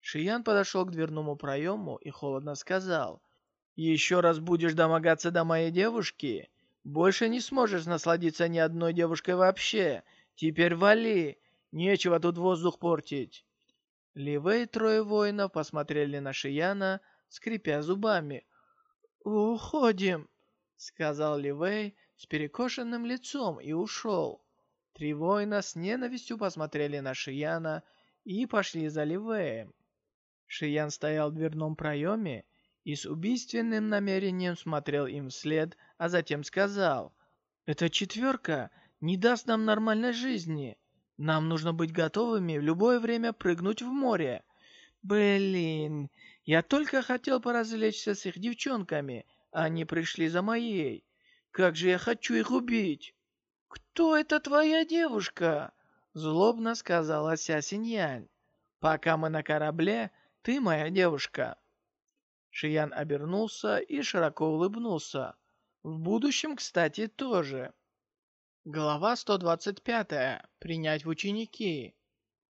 Шиян подошел к дверному проему и холодно сказал, «Еще раз будешь домогаться до моей девушки, больше не сможешь насладиться ни одной девушкой вообще. Теперь вали, нечего тут воздух портить». Ливей и трое воинов посмотрели на Шияна, скрипя зубами. «Уходим», — сказал Ливей с перекошенным лицом и ушел. Три воина с ненавистью посмотрели на Шияна и пошли за Ливеем. Шиян стоял в дверном проеме и с убийственным намерением смотрел им вслед, а затем сказал, «Эта четверка не даст нам нормальной жизни. Нам нужно быть готовыми в любое время прыгнуть в море. Блин, я только хотел поразвлечься с их девчонками, а они пришли за моей. Как же я хочу их убить!» «Кто это твоя девушка?» Злобно сказала Ся Синьянь. «Пока мы на корабле, ты моя девушка». Шиян обернулся и широко улыбнулся. В будущем, кстати, тоже. Глава 125. Принять в ученики.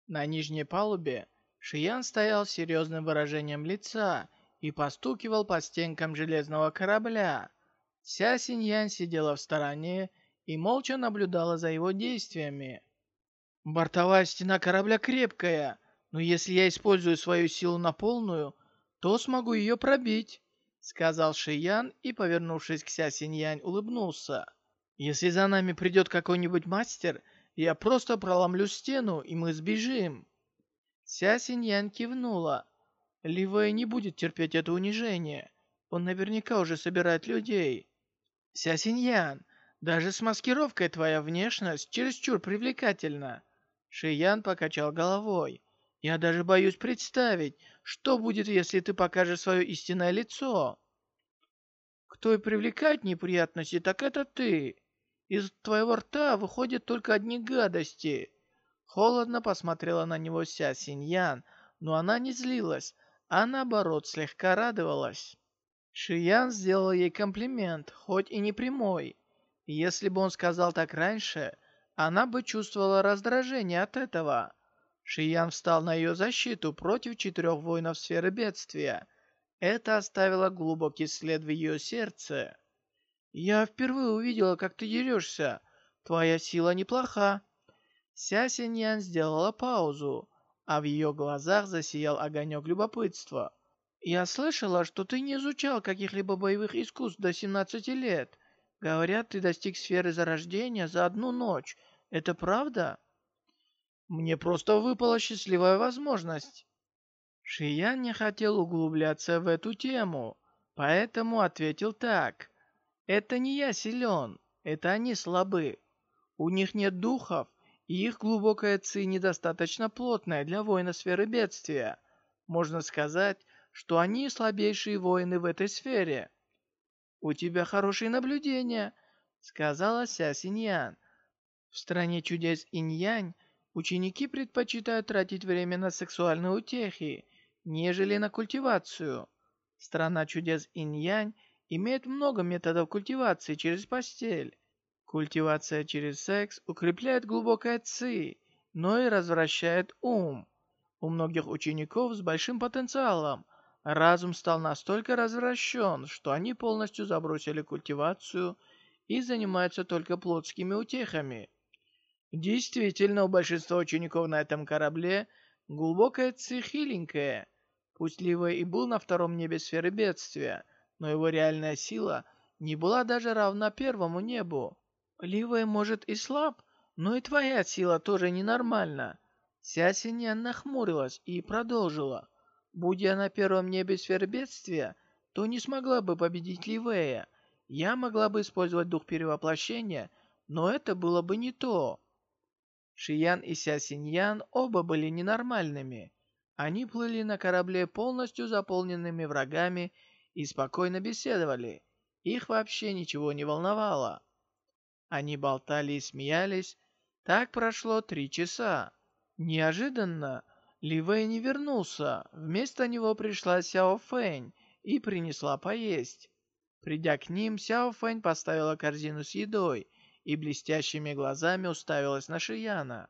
На нижней палубе Шиян стоял с серьезным выражением лица и постукивал по стенкам железного корабля. Ся Синьян сидела в стороне и молча наблюдала за его действиями. «Бортовая стена корабля крепкая, но если я использую свою силу на полную, то смогу ее пробить», — сказал Шиян и, повернувшись к Ся Синьянь, улыбнулся. «Если за нами придет какой-нибудь мастер, я просто проломлю стену, и мы сбежим». Ся Синьян кивнула. Ливэй не будет терпеть это унижение. Он наверняка уже собирает людей. Ся Синьян, даже с маскировкой твоя внешность чересчур привлекательна. Шиян покачал головой. Я даже боюсь представить, что будет, если ты покажешь свое истинное лицо. Кто и привлекает неприятности, так это ты. Из твоего рта выходят только одни гадости. Холодно посмотрела на него Ся Синьян, но она не злилась, а наоборот слегка радовалась. Шиян сделал ей комплимент, хоть и не прямой. Если бы он сказал так раньше, она бы чувствовала раздражение от этого. Шиян встал на ее защиту против четырех воинов сферы бедствия. Это оставило глубокий след в ее сердце. «Я впервые увидела, как ты дерешься. Твоя сила неплоха». Ся Синьян сделала паузу, а в ее глазах засиял огонек любопытства. «Я слышала, что ты не изучал каких-либо боевых искусств до 17 лет. Говорят, ты достиг сферы зарождения за одну ночь. Это правда? Мне просто выпала счастливая возможность. Шиян не хотел углубляться в эту тему, поэтому ответил так. Это не я силен, это они слабы. У них нет духов, и их глубокая ци недостаточно плотная для воина сферы бедствия. Можно сказать, что они слабейшие воины в этой сфере. «У тебя хорошие наблюдения», — сказала Ся Синьян. В стране чудес Инь-Янь ученики предпочитают тратить время на сексуальные утехи, нежели на культивацию. Страна чудес Инь-Янь имеет много методов культивации через постель. Культивация через секс укрепляет глубокое ци, но и развращает ум. У многих учеников с большим потенциалом Разум стал настолько развращен, что они полностью забросили культивацию и занимаются только плотскими утехами. Действительно, у большинства учеников на этом корабле глубокая ци хиленькая. Пусть Ливэй и был на втором небе сферы бедствия, но его реальная сила не была даже равна первому небу. Ливэй может и слаб, но и твоя сила тоже ненормальна. Ся Синьян нахмурилась и продолжила. Будь я на первом небе сфер то не смогла бы победить Ливея. Я могла бы использовать дух перевоплощения, но это было бы не то. Шиян и Ся Синьян оба были ненормальными. Они плыли на корабле полностью заполненными врагами и спокойно беседовали. Их вообще ничего не волновало. Они болтали и смеялись. Так прошло три часа. Неожиданно ли Вэй не вернулся. Вместо него пришла Сяо Фэнь и принесла поесть. Придя к ним, Сяо Фэнь поставила корзину с едой и блестящими глазами уставилась на Шияна.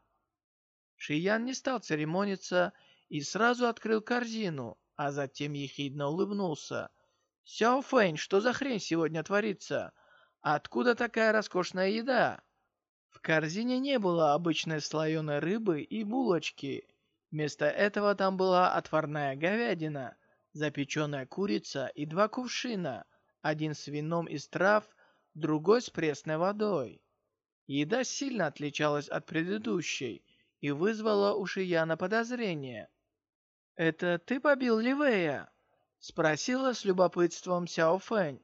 Шиян не стал церемониться и сразу открыл корзину, а затем ехидно улыбнулся. «Сяо Фэнь, что за хрень сегодня творится? Откуда такая роскошная еда?» В корзине не было обычной слоеной рыбы и булочки. Вместо этого там была отварная говядина, запеченная курица и два кувшина, один с вином из трав, другой с пресной водой. Еда сильно отличалась от предыдущей и вызвала у Шияна подозрение. «Это ты побил Ливея?» — спросила с любопытством Сяо Фэнь.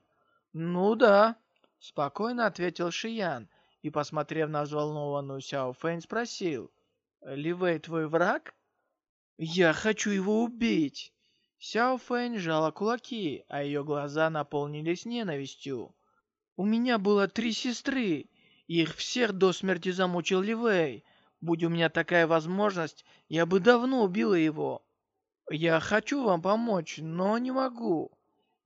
«Ну да», — спокойно ответил Шиян и, посмотрев на взволнованную Сяо Фэнь, спросил. «Ливей твой враг?» «Я хочу его убить!» Сяо Фэнь сжала кулаки, а ее глаза наполнились ненавистью. У меня было три сестры. Их всех до смерти замучил Ливей. Будь у меня такая возможность, я бы давно убила его. Я хочу вам помочь, но не могу.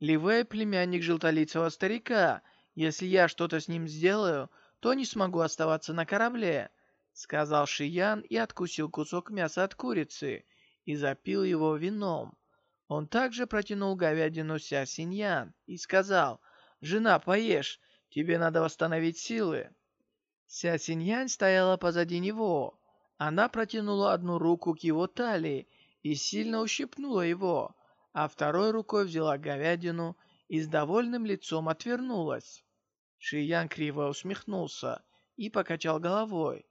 Ливей — племянник желтолицего старика. Если я что-то с ним сделаю, то не смогу оставаться на корабле», — сказал Шиян и откусил кусок мяса от курицы и запил его вином. Он также протянул говядину Ся Синьян и сказал, «Жена, поешь, тебе надо восстановить силы». Ся Синьян стояла позади него. Она протянула одну руку к его талии и сильно ущипнула его, а второй рукой взяла говядину и с довольным лицом отвернулась. Шиян криво усмехнулся и покачал головой.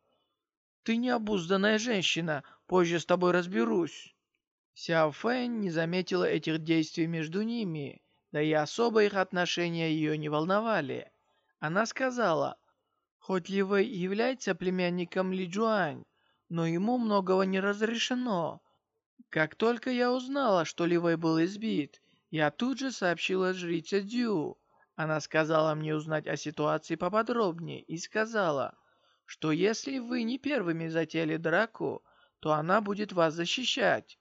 «Ты необузданная женщина, позже с тобой разберусь». Сяо Фэн не заметила этих действий между ними, да и особо их отношения ее не волновали. Она сказала, «Хоть Ли Вэй является племянником Ли Джуань, но ему многого не разрешено. Как только я узнала, что Ли Вэй был избит, я тут же сообщила жрице Дю. Она сказала мне узнать о ситуации поподробнее и сказала, что если вы не первыми затеяли драку, то она будет вас защищать.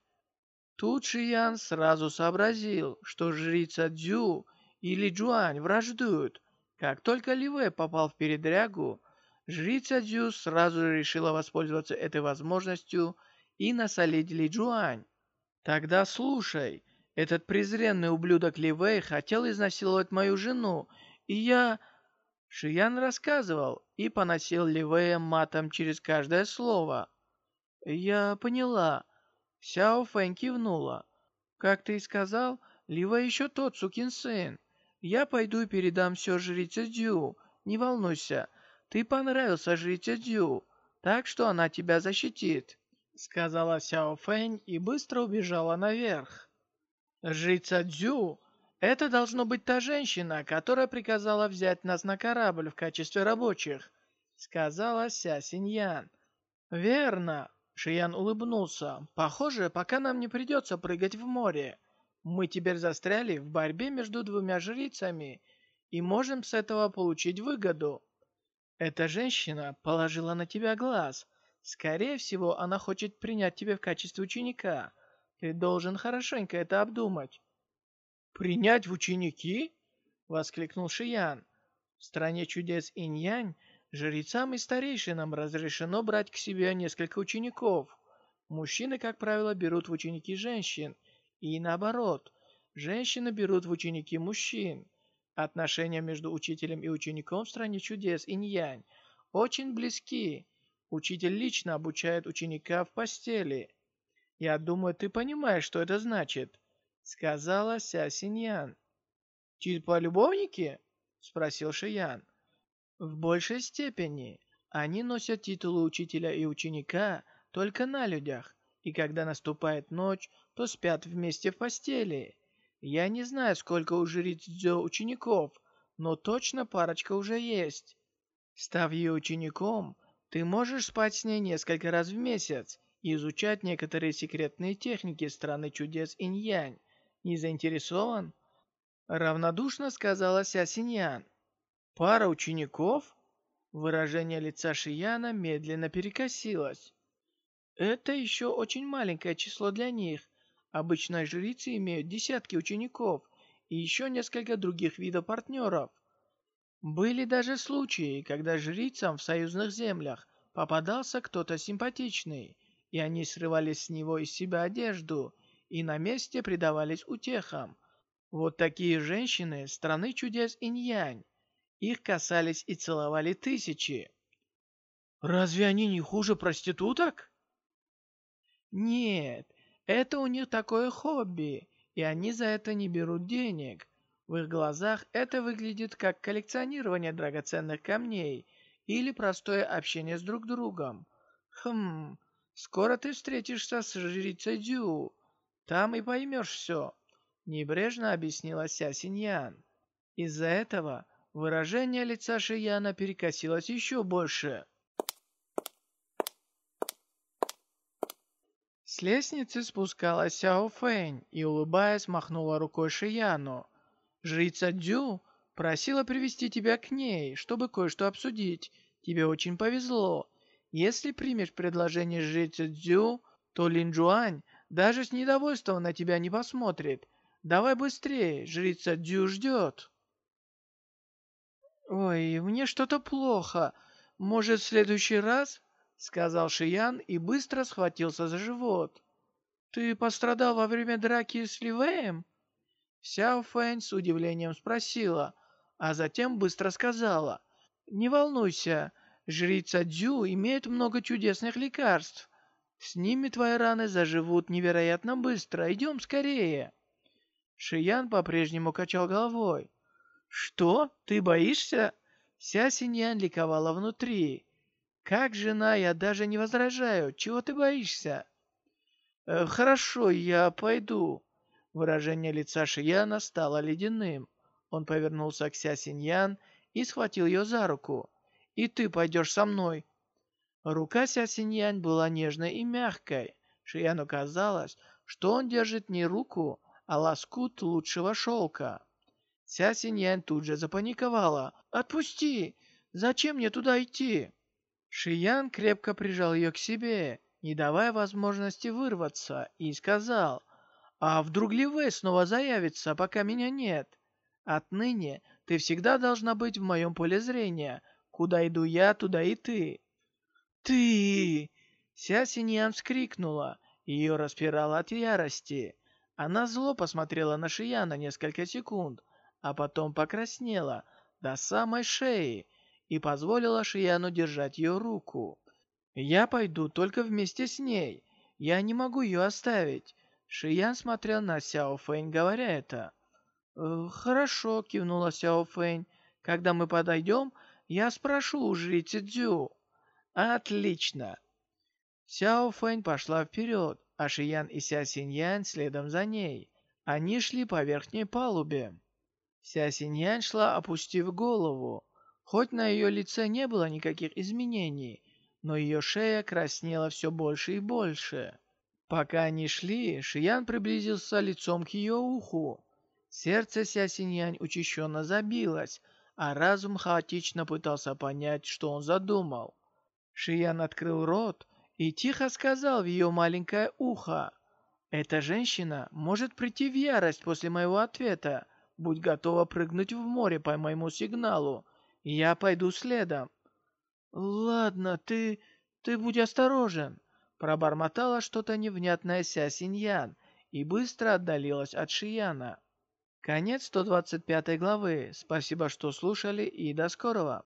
Тут Шиян сразу сообразил, что жрица Дзю или Джуань враждуют. Как только Ливэ попал в передрягу, жрица Дзю сразу решила воспользоваться этой возможностью и насолить Ли Джуань. Тогда слушай, этот презренный ублюдок Ливэй хотел изнасиловать мою жену, и я... Шиян рассказывал и поносил Ливэя матом через каждое слово. Я поняла. Сяо Фэн кивнула. «Как ты и сказал, Лива еще тот сукин сын. Я пойду и передам все жрице Дю. Не волнуйся, ты понравился жрице Дю, так что она тебя защитит», — сказала Сяо Фэнь и быстро убежала наверх. «Жрица Дю — это должно быть та женщина, которая приказала взять нас на корабль в качестве рабочих», — сказала Ся Синьян. «Верно. Шиян улыбнулся. «Похоже, пока нам не придется прыгать в море. Мы теперь застряли в борьбе между двумя жрицами и можем с этого получить выгоду. Эта женщина положила на тебя глаз. Скорее всего, она хочет принять тебя в качестве ученика. Ты должен хорошенько это обдумать». «Принять в ученики?» — воскликнул Шиян. В стране чудес Инь-Янь Жрецам и старейшинам разрешено брать к себе несколько учеников. Мужчины, как правило, берут в ученики женщин, и наоборот, женщины берут в ученики мужчин. Отношения между учителем и учеником в стране чудес инь-янь очень близки. Учитель лично обучает ученика в постели. «Я думаю, ты понимаешь, что это значит», — сказала Ся Синьян. «Типа любовники?» — спросил Шиян. В большей степени они носят титулы учителя и ученика только на людях, и когда наступает ночь, то спят вместе в постели. Я не знаю, сколько у жриц Дзё учеников, но точно парочка уже есть. Став ее учеником, ты можешь спать с ней несколько раз в месяц и изучать некоторые секретные техники страны чудес Инь-Янь. Не заинтересован? Равнодушно сказала Ся Синьян. Пара учеников? Выражение лица Шияна медленно перекосилось. Это еще очень маленькое число для них. Обычно жрицы имеют десятки учеников и еще несколько других видов партнеров. Были даже случаи, когда жрицам в союзных землях попадался кто-то симпатичный, и они срывали с него из себя одежду и на месте предавались утехам. Вот такие женщины страны чудес инь-янь. Их касались и целовали тысячи. Разве они не хуже проституток? Нет, это у них такое хобби, и они за это не берут денег. В их глазах это выглядит как коллекционирование драгоценных камней или простое общение с друг другом. Хм, скоро ты встретишься с жрицей Дю. Там и поймешь все. Небрежно объяснила Ся Синьян. Из-за этого Выражение лица Шияна перекосилось еще больше. С лестницы спускалась Сяо Фэнь и, улыбаясь, махнула рукой Шияну. Жрица Дю Просила привести тебя к ней, чтобы кое-что обсудить. Тебе очень повезло. Если примешь предложение жрицы Дзю, то Лин Джуань даже с недовольством на тебя не посмотрит. Давай быстрее, жрица Дзю ждет. «Ой, мне что-то плохо. Может, в следующий раз?» — сказал Шиян и быстро схватился за живот. «Ты пострадал во время драки с Ливеем?» Сяо Фэнь с удивлением спросила, а затем быстро сказала. «Не волнуйся, жрица Дзю имеет много чудесных лекарств. С ними твои раны заживут невероятно быстро. Идем скорее!» Шиян по-прежнему качал головой. «Что? Ты боишься?» Ся Синьян ликовала внутри. «Как жена, я даже не возражаю. Чего ты боишься?» э, «Хорошо, я пойду». Выражение лица Шияна стало ледяным. Он повернулся к Ся Синьян и схватил ее за руку. «И ты пойдешь со мной». Рука Ся Синьян была нежной и мягкой. Шияну казалось, что он держит не руку, а лоскут лучшего шелка. Ся Синьян тут же запаниковала. «Отпусти! Зачем мне туда идти?» Шиян крепко прижал ее к себе, не давая возможности вырваться, и сказал, «А вдруг Ливей снова заявится, пока меня нет? Отныне ты всегда должна быть в моем поле зрения. Куда иду я, туда и ты». «Ты!» Ся Синьян вскрикнула, ее распирало от ярости. Она зло посмотрела на Шияна несколько секунд, а потом покраснела до самой шеи и позволила Шияну держать ее руку. «Я пойду только вместе с ней. Я не могу ее оставить». Шиян смотрел на Сяо Фэнь, говоря это. «Э, «Хорошо», — кивнула Сяо Фэнь. «Когда мы подойдем, я спрошу у жрицы Дзю». «Отлично!» Сяо Фэнь пошла вперед, а Шиян и Ся Синьян следом за ней. Они шли по верхней палубе. Ся Синьян шла, опустив голову. Хоть на ее лице не было никаких изменений, но ее шея краснела все больше и больше. Пока они шли, Шиян приблизился лицом к ее уху. Сердце Ся Синьянь учащенно забилось, а разум хаотично пытался понять, что он задумал. Шиян открыл рот и тихо сказал в ее маленькое ухо, «Эта женщина может прийти в ярость после моего ответа, Будь готова прыгнуть в море по моему сигналу. Я пойду следом». «Ладно, ты... ты будь осторожен», — пробормотала что-то невнятное Ся Синьян и быстро отдалилась от Шияна. Конец 125 главы. Спасибо, что слушали и до скорого.